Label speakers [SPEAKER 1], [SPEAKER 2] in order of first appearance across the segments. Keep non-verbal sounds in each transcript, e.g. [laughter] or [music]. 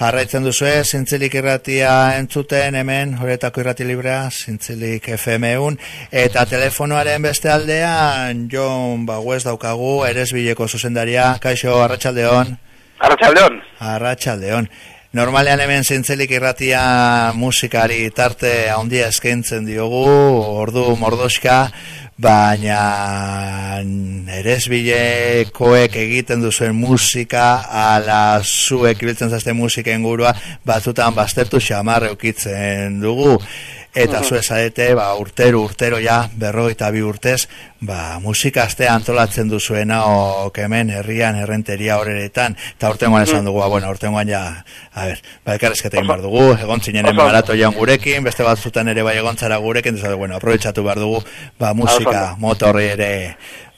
[SPEAKER 1] Jarraitzen duzu ez, zintzilik irratia entzuten hemen, horretako irrati librea, zintzilik FM1, eta telefonoaren beste aldean, Jon Baguez daukagu, eres bileko zuzendaria, kaixo, arratsaldeon.
[SPEAKER 2] Arratxaldeon.
[SPEAKER 1] Arratxaldeon. Normalean hemen zintzilik irratia musikari tarte handia eskaintzen diogu, ordu mordoska, baina eresbilekoek egiten duzuen musika ala zuek ibiltzen zazte musika ingurua batzutan baztertu xamarre ukitzen dugu eta zu esarete ba, urtero, urtero ja, berroita bi urtez, ba, musika antolatzen duzuena o hemen herrian, errenteria horretan, eta urtengoan esan dugu, ba, bueno, urtengoan ja, a ber, ba, ekarrezketa bar dugu, egon zinen barato joan gurekin, beste bat zuten ere bai egontzara gurekin, eta, bueno, aprobetsatu behar dugu, ba, musika motorri ere,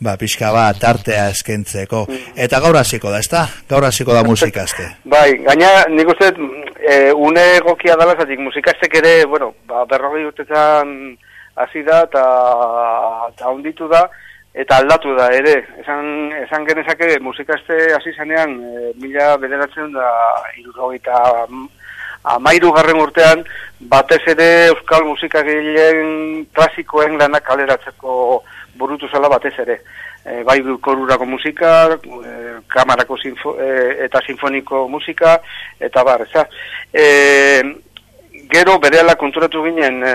[SPEAKER 1] ba, pixka bat tartea eskentzeko. Eta gaur hasiko da, ezta? Gaur hasiko da musikazte.
[SPEAKER 2] Bai, gaina nik uste e, une egokia dala zatik musikaztek ere, bueno, ba, berrogei urtetan hasi da eta onditu da eta aldatu da ere. Esan, esan genezake musikazte hasi zanean e, mila bederatzen da irurogeita amairu garren urtean, batez ere euskal musikagilleen klasikoen lanak kaleratzeko burutu zela batez ere. E, bai korurako musika, e, kamarako sinfo, e, eta sinfoniko musika, eta bar, eza. E, gero berehala konturatu ginen, e,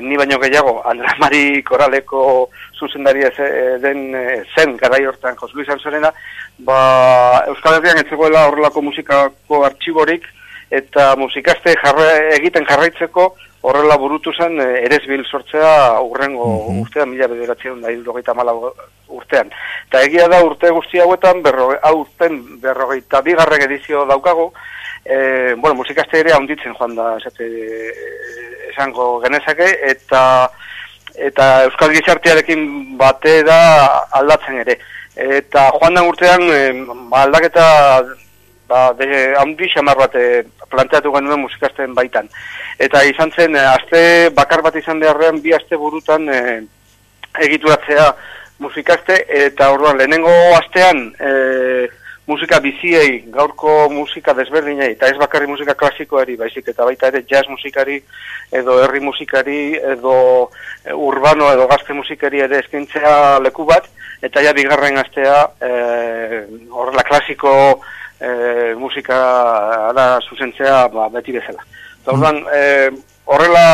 [SPEAKER 2] ni baino gehiago, Andra Mari Koraleko zuzendaria e, den e, zen garai hortan Jos Luis Anzorena, ba, Euskal Herrian etzegoela horrelako musikako artxiborik, eta musikazte jarra, egiten jarraitzeko, horrela burutu zen eh, eresbil sortzea urrengo mm urtean, mila bederatzen da hirurogeita mala urtean. Eta egia da urte guzti hauetan, berro, aurten berrogeita bigarren edizio daukagu, e, bueno, musikazte ere haunditzen joan da esate, esango genezake, eta eta Euskal Gizartearekin bate da aldatzen ere. Eta joan da urtean e, aldaketa ba, de, handi xamar bat planteatu genuen musikazten baitan. Eta izan zen, eh, aste bakar bat izan beharrean, bi aste burutan e, egituratzea musikazte, eta orduan lehenengo astean e, musika biziei, gaurko musika desberdinei, eta ez bakarri musika klasikoari, baizik eta baita ere jazz musikari, edo herri musikari, edo urbano, edo gazte musikari ere eskintzea leku bat, eta ja bigarren astea, e, horrela klasiko e, musika da zuzentzea ba, beti bezala. Zordan, mm. e, horrela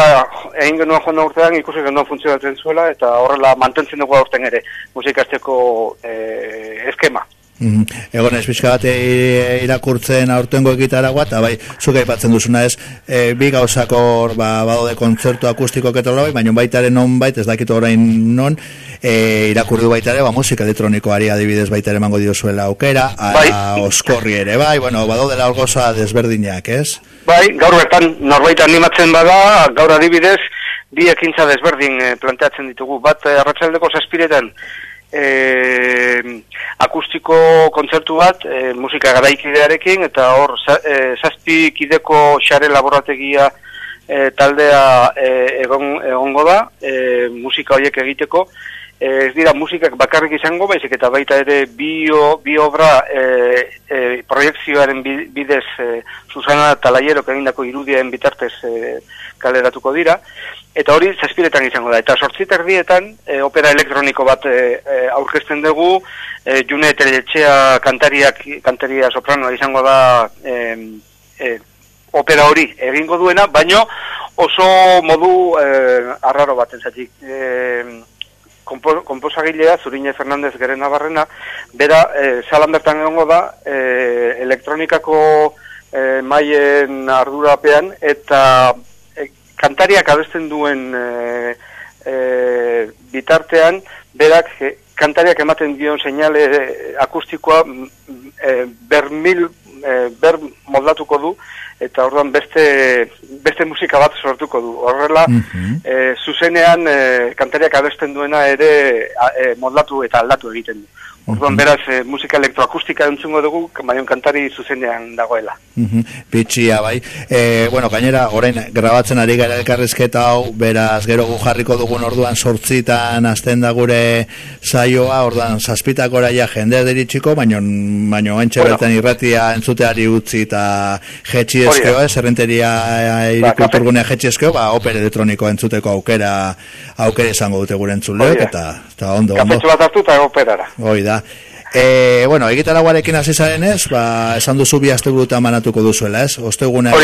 [SPEAKER 2] egin genuen joan urtean ikusi genuen funtzionatzen zuela eta horrela mantentzen dugu aurten ere musikazteko e, eskema.
[SPEAKER 1] Mm Egon ez bizka bat e, irakurtzen aurtengo egitaragoa, eta bai, zuka ipatzen duzuna ez, e, bi gauzako ba, badode kontzertu akustiko ketela bai, baina baitaren non bait, ez dakitu orain non, e, irakurdu baitare, ba, musika elektronikoari adibidez baitare mango dio zuela aukera, a, bai. oskorri ere, bai, bueno, badode la goza desberdinak, ez?
[SPEAKER 2] Bai, gaur bertan norbait animatzen bada, gaur adibidez, bi ekintza desberdin e, planteatzen ditugu, bat e, arratsaldeko zazpiretan, e, akustiko kontzertu bat e, musika garaikidearekin eta hor e, zazpi kideko xare laborategia e, taldea e, egon, egongo da e, musika horiek egiteko ez dira musikak bakarrik izango baizik eta baita ere bio, bi obra e, e, proiektzioaren bidez e, Susana Talaiero egindako irudien bitartez e, kaleratuko dira Eta hori zazpiretan izango da. Eta sortzit erdietan, e, opera elektroniko bat e, e, aurkezten dugu, e, june teletxea kantariak, kantaria sopranoa izango da e, e, opera hori egingo duena, baino oso modu e, arraro bat entzatik. E, komposagilea, Zurine Fernandez geren nabarrena, bera, e, salan bertan egongo da, e, elektronikako e, maien ardurapean, eta kantariak abesten duen e, e, bitartean, berak e, kantariak ematen dion seinale e, akustikoa e, ber mil, e, ber moldatuko du, eta orduan beste, beste musika bat sortuko du. Horrela, mm zuzenean e, kantariak abesten duena ere e, moldatu eta aldatu egiten du. Orduan beraz, e, musika elektroakustika entzungo dugu, baion kantari zuzenean dagoela.
[SPEAKER 1] Bitxia, bai. E, bueno, gainera, orain, grabatzen ari gara elkarrizketa hau, beraz, gero gu jarriko dugun orduan sortzitan azten da gure saioa, orduan, zazpitakora ja jende diritxiko, baino, baino entxe bueno. irratia entzuteari utzi eta jetxi eskeo, eh, zerrenteria ba, irikulturgunea jetxi eskeo, ba, oper elektroniko entzuteko aukera, aukera izango dute gure entzuleok, eta, eta ondo,
[SPEAKER 2] ondo. Kafetxu bat hartu eta operara.
[SPEAKER 1] Hoi da. E, bueno, egitara guarekin hasi zaren ez, ba, esan duzu bi aste buruta manatuko duzuela ez, ostegunea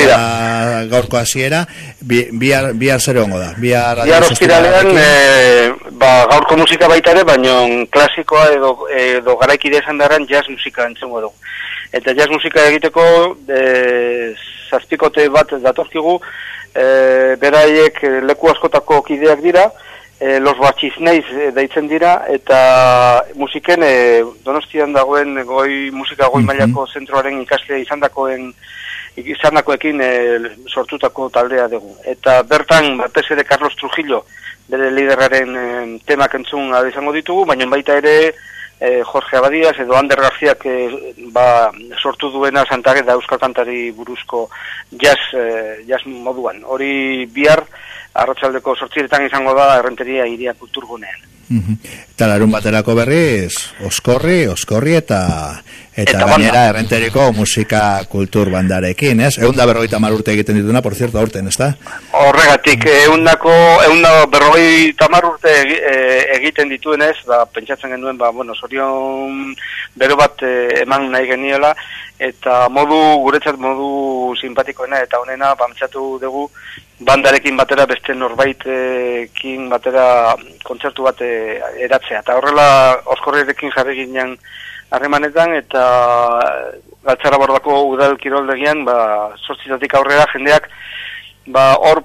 [SPEAKER 1] gaurko hasiera, bi, bihar, bihar zer hongo da?
[SPEAKER 2] Bihar, bihar ospiralean, e, ba, gaurko musika baita ere, baina klasikoa edo, edo garaikide esan daren jazz musika entzungo dugu. Eta jazz musika egiteko, e, zazpikote bat datorkigu, e, beraiek leku askotako kideak dira, e, los batxizneiz e, deitzen dira, eta musiken e, donostian dagoen goi musika goi mailako zentroaren ikasle izandakoen izandakoekin e, sortutako taldea dugu. Eta bertan, batez ere Carlos Trujillo, bere lideraren e, temak entzun izango ditugu, baina baita ere e, Jorge Abadias edo Ander Garziak e, ba, sortu duena Santare da Euskal Kantari buruzko jazz, e, jazz moduan. Hori bihar, arratsaldeko sortziretan izango da errenteria iria kulturgunean.
[SPEAKER 1] Eta larun baterako berriz, oskorri, oskorri eta eta, eta gainera errenteriko musika kultur bandarekin, ez? Egun da berrogeita marurte egiten dituna, por cierto, aurten, ez da?
[SPEAKER 2] Horregatik, egun dako, egun da berrogeita marurte egiten dituen ez, ba, pentsatzen genuen, ba, bueno, zorion bero bat eh, eman nahi geniola, eta modu, guretzat modu simpatikoena eta honena, bamtzatu dugu, bandarekin batera beste norbaitekin batera kontzertu bat eh, eratzea. Eta horrela oskorrerekin jarri ginen harremanetan eta galtzara bordako udal kiroldegian ba, sortzitatik aurrera jendeak ba, hor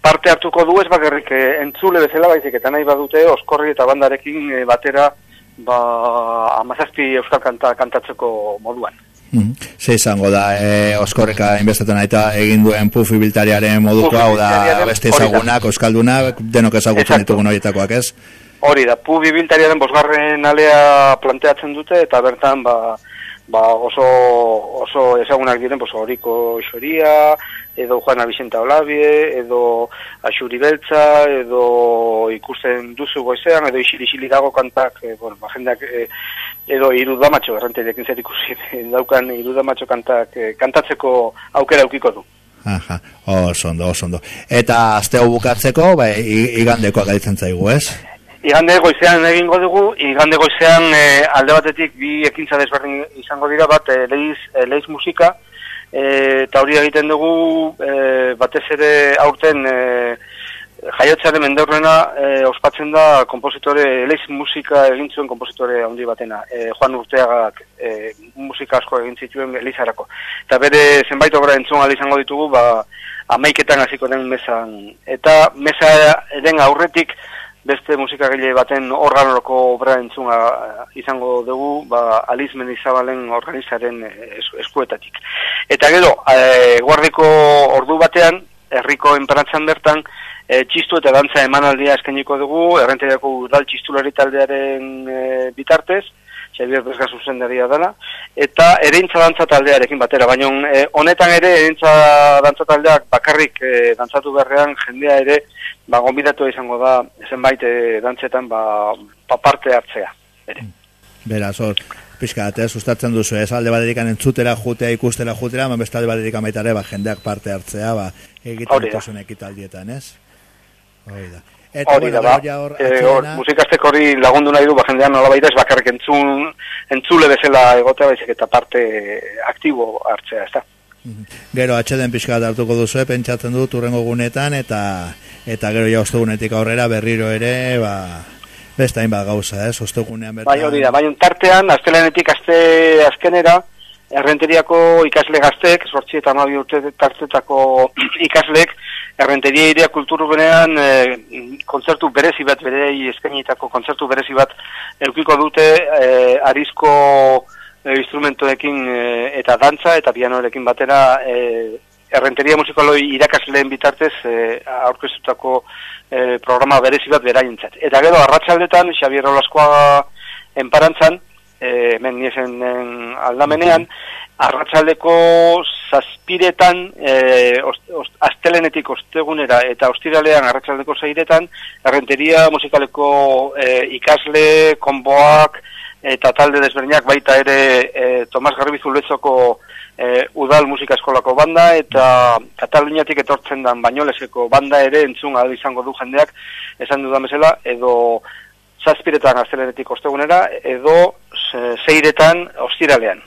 [SPEAKER 2] parte hartuko du ez bakarrik eh, entzule bezala baizik eta nahi badute oskorri eta bandarekin eh, batera ba, amazazpi euskal kanta, kantatzeko moduan.
[SPEAKER 1] Mm Ze izango da, e, oskorreka inbestetan aita egin duen pufi biltariaren moduko hau da beste ezagunak, oskalduna, denok ezagutzen ditugun horietakoak ez?
[SPEAKER 2] Hori da, pufi biltariaren bosgarren alea planteatzen dute eta bertan ba, ba oso, oso ezagunak diren pues, horiko isoria, edo Juana Vicenta Olabie, edo Axuri Beltza, edo ikusten duzu goizean, edo isili-isili dago kantak, e, bueno, ba, jendeak, e, edo irudamatxo, errenterekin zer ikusi, daukan irudamatxo kantak, e, kantatzeko aukera aukiko du.
[SPEAKER 1] Aha, oso ondo, oso ondo. Eta azte hau bukatzeko, ba, igandeko agaitzen zaigu, ez?
[SPEAKER 2] Igande goizean egingo dugu, igande goizean e, alde batetik bi ekintza desberdin izango dira, bat e, leiz, e, leiz musika, eta hori egiten dugu e, batez ere aurten e, jaiotzaren mendeurrena e, ospatzen da kompositore, eleiz musika egin zuen kompositore handi batena, e, Juan Urteagak e, musika asko egin zituen elizarako. Eta bere zenbait obra entzun izango ditugu, ba, amaiketan hasiko den mesan. Eta mesa eren aurretik, beste musikagile baten organoroko obra entzuna izango dugu, ba, Aliz Menizabalen organizaren eskuetatik. Eta gero, e, guardiko ordu batean, herriko enparatzen bertan, e, txistu eta dantza emanaldia eskainiko dugu, errenteriako udal txistulari taldearen e, bitartez, Xavier Bezga zuzendaria dela, eta ereintza dantza taldearekin batera, baina e, honetan ere ereintza dantza taldeak bakarrik e, dantzatu berrean jendea ere, ba, gombidatu izango da, zenbait e, dantzetan, ba, pa parte hartzea. Ere.
[SPEAKER 1] Beraz, hor, pixka, eta sustatzen duzu, ez alde baderikan entzutera jutea, ikustera jutera, ma beste alde baderikan baitare, ba, jendeak parte hartzea, ba, egiten dituzun ekitaldietan, ez?
[SPEAKER 2] Hori da. Eta hori da, ba. hor, e, hori lagundu nahi du, ba, jendean nola baita ez bakarrik entzun, entzule bezala egotea, baizik eta parte aktibo hartzea, ez da.
[SPEAKER 1] Mhm. Gero, atxeden pixka hartuko duzu, eh, pentsatzen dut, urrengo gunetan, eta eta gero ja ostegunetik aurrera berriro ere, ba, besta bat gauza, ez, ostegunean bertan.
[SPEAKER 2] Bai, hori da, bai, tartean, astelenetik aste azkenera, errenteriako ikasle gaztek, sortzi eta amabi urte tartetako [clears throat] ikaslek, errenteria irea kulturu benean e, kontzertu berezi bat, bere eskainitako kontzertu berezi bat eukiko dute e, arizko e, instrumentoekin e, eta dantza eta pianoerekin batera e, errenteria musikaloi irakasleen bitartez e, aurkezutako e, programa berezi bat beraientzat. Eta gero, arratsaldetan Xabier Olaskoa enparantzan, e, hemen niesen aldamenean, arratsaldeko zazpiretan, e, astelenetik ostegunera eta ostiralean arratsaldeko zeiretan, errenteria musikaleko e, ikasle, konboak, eta talde desberdinak baita ere e, Tomas Garbizu Lezoko Udal Musika Eskolako banda eta Kataluniatik etortzen dan Bainoleseko banda ere entzun ahal izango du jendeak esan dudan bezala edo zazpiretan aztelenetik ostegunera edo zeiretan ostiralean.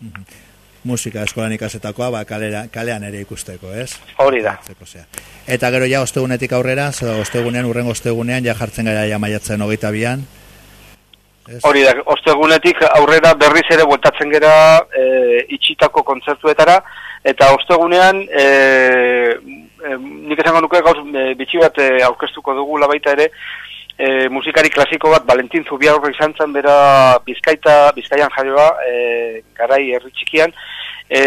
[SPEAKER 1] Mhm. Musika eskolan ikasetakoa ba, kalera, kalean ere ikusteko, ez?
[SPEAKER 2] Hori da.
[SPEAKER 1] Eta gero ja ostegunetik aurrera, ostegunean, urrengo ostegunean, ja jartzen gara ja maiatzen hogeita bian,
[SPEAKER 2] Hori da, ostegunetik aurrera berriz ere bueltatzen gera e, itxitako kontzertuetara, eta ostegunean, e, e, nik esango nuke gauz e, bitxi bat e, aurkeztuko dugu baita ere, e, musikari klasiko bat, Valentin Zubiaurro izan zen, bera Bizkaita, Bizkaian jarioa, e, garai herri txikian, e,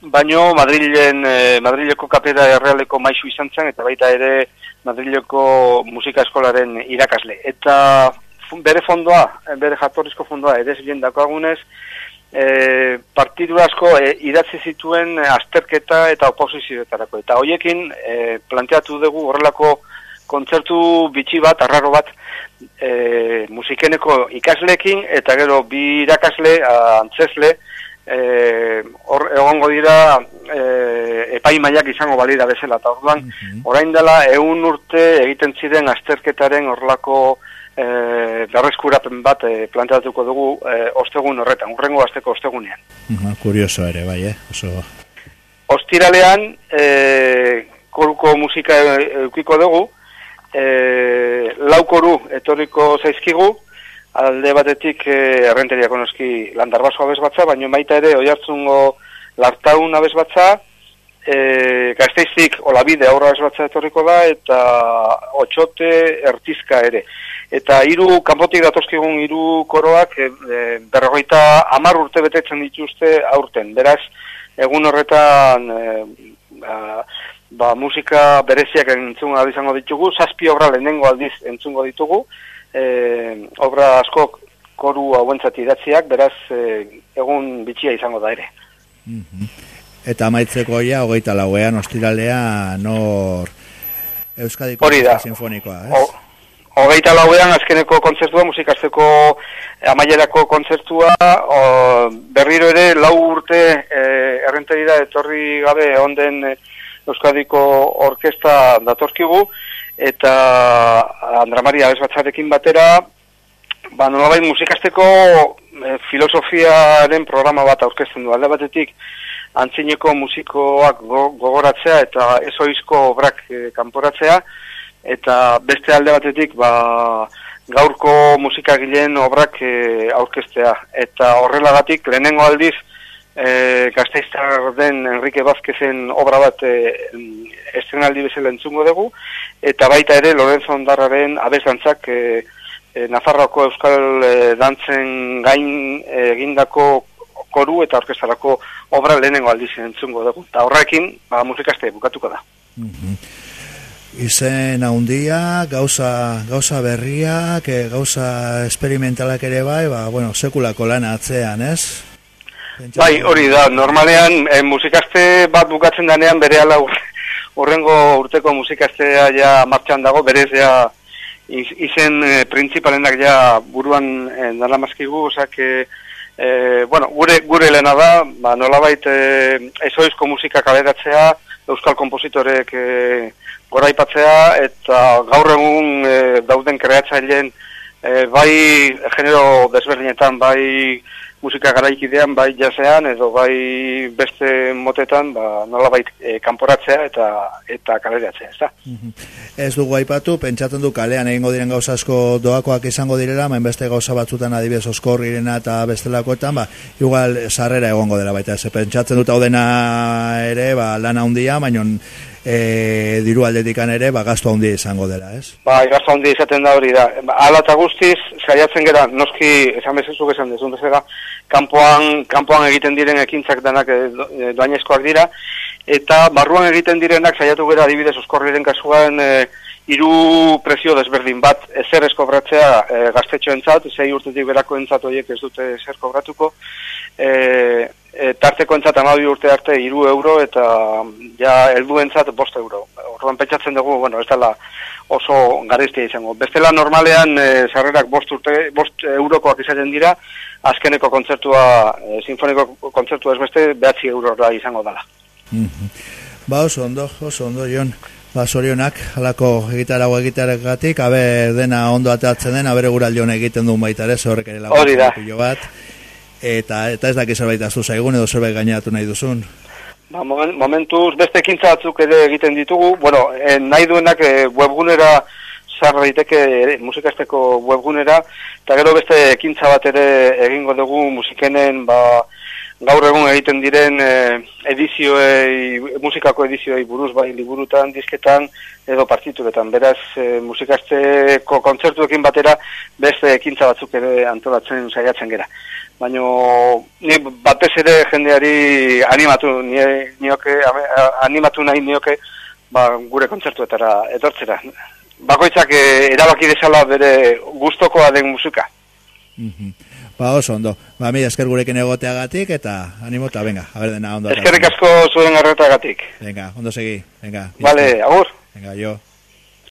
[SPEAKER 2] baino Madrilen, e, Madrileko kapera errealeko maisu izan zen, eta baita ere Madrileko musika eskolaren irakasle. Eta bere fondoa, bere jatorrizko fondoa, ere ziren dakoagunez, e, partidu asko e, idatzi zituen azterketa eta oposizioetarako. Eta hoiekin e, planteatu dugu horrelako kontzertu bitxi bat, arraro bat, e, musikeneko ikaslekin, eta gero bi irakasle, antzesle, e, hor egongo dira e, epai maiak izango balira bezala. Eta orduan, mm orain dela, egun urte egiten ziren azterketaren horrelako e, berreskurapen bat e, planteatuko dugu e, ostegun horretan, urrengo azteko ostegunean.
[SPEAKER 1] Uh kurioso ere, bai, eh? Oso...
[SPEAKER 2] Ostiralean, e, koruko musika eukiko dugu, e, lau koru etorriko zaizkigu, alde batetik e, errenteriako noski landarbaso abez batza, baina baita ere oiartzungo lartaun abez batza, e, gazteizik olabide aurra abez batza etorriko da, eta otxote ertizka ere. Eta hiru kanpotik datozkigun hiru koroak e, e, berrogeita hamar urte betetzen dituzte aurten. Beraz, egun horretan e, ba, ba, musika bereziak entzungo izango ditugu, zazpi obra lehenengo aldiz entzungo ditugu, e, obra askok koru hauentzat idatziak, beraz, e, egun bitxia izango da ere.
[SPEAKER 1] Mhm. Eta amaitzeko ja, hogeita lauean, ostiralea, nor Euskadiko Sinfonikoa, ez?
[SPEAKER 2] Hogeita lauean azkeneko kontzertua, musikazteko amaierako kontzertua, o, berriro ere lau urte e, errenteri da etorri gabe onden e, Euskadiko Orkesta datorkigu, eta Andra Maria Bezbatzarekin batera, ba, nolabait musikazteko e, filosofiaren programa bat aurkezten du, alde batetik antzineko musikoak gogoratzea eta ezoizko obrak e, kanporatzea, eta beste alde batetik ba, gaurko musikagileen obrak e, aurkeztea. Eta horrelagatik lehenengo aldiz e, gazteiztar den Enrique Vázquezen obra bat e, estrenaldi bezala entzungo dugu, eta baita ere Lorenzo Ondarraren abezantzak e, e, Nafarroako Euskal e, dantzen gain egindako koru eta orkestarako obra lehenengo aldiz entzungo dugu. Eta horrekin ba, musikazte bukatuko da.
[SPEAKER 1] Mm izen handia, gauza, gauza berriak, e, gauza esperimentalak ere bai, ba, bueno, sekulako lan atzean, ez?
[SPEAKER 2] Bai, hori da, normalean e, musikazte bat bukatzen danean bere ala urrengo urteko musikaztea ja martxan dago, berez ja izen e, printzipalenak ja buruan e, nara mazkigu, osak, e, bueno, gure, gure lehena da, ba, nolabait e, ezoizko musika kaleratzea, euskal kompositorek e, goraipatzea eta gaur egun e, dauden kreatzaileen e, bai genero desberdinetan bai musika garaikidean bai jasean edo bai beste motetan ba nola bai e, kanporatzea eta eta kaleratzea, ezta.
[SPEAKER 1] Mhm. Ez dugu aipatu, pentsatzen du kalean egingo diren gauza asko doakoak izango direla, main beste gauza batzutan adibidez oskorrirena eta bestelakoetan, ba igual sarrera egongo dela baita, ze pentsatzen dut dena ere, ba lana handia, baina e, diru aldetikan ere, ba, gastu handia izango dela, ez?
[SPEAKER 2] Ba, gastu handia izaten da hori da. Ala eta guztiz, saiatzen gera, noski, esan bezazuk esan dezun bezala, kanpoan, kanpoan egiten diren ekintzak denak e, doainezkoak dira, eta barruan egiten direnak saiatu gera adibidez oskorriren kasuan e, hiru presio desberdin bat ezer eskobratzea e, gaztetxoentzat, sei urtetik berako entzat horiek ez dute ezer kobratuko, e, e, tarteko entzat amabi urte arte iru euro eta ja eldu entzat bost euro. Orduan pentsatzen dugu, bueno, ez dela oso garestia izango. Bestela normalean e, sarrerak bost, urte, bost eurokoak izaten dira, azkeneko kontzertua, e, sinfoniko kontzertua ez beste, behatzi eurora izango dela.
[SPEAKER 1] Mm -hmm. Ba, oso ondo, oso ondo, Jon. Ba, sorionak, halako egitarago egitaregatik, abe dena ondo ateatzen den, abere guraldion egiten duen baita ere, horrek ere lagu
[SPEAKER 2] Hori da.
[SPEAKER 1] bat. Eta, eta ez dakiz zerbait azu zaigun edo zerbait gainatu nahi duzun.
[SPEAKER 2] Ba, momentuz beste ekintza batzuk ere egiten ditugu, bueno, eh, nahi duenak eh, webgunera sarra daiteke musikasteko webgunera, eta gero beste ekintza bat ere egingo dugu musikenen, ba, gaur egun egiten diren e, edizioei, musikako edizioei buruz bai liburutan, disketan edo partituretan. Beraz, e, musikasteko kontzertuekin batera beste ekintza batzuk ere antolatzen saiatzen gera. Baina ni batez ere jendeari animatu nioke, animatu nahi nioke ba, gure kontzertuetara etortzera. Bakoitzak e, erabaki desala bere gustokoa den musika.
[SPEAKER 1] Mm Ba, oso ondo. Ba, mi esker gurekin egoteagatik eta animo eta venga, a ver dena ondo.
[SPEAKER 2] Eskerrik asko zuen arretagatik.
[SPEAKER 1] Venga, ondo segi. Venga.
[SPEAKER 2] Vale, agur.
[SPEAKER 1] Venga, yo.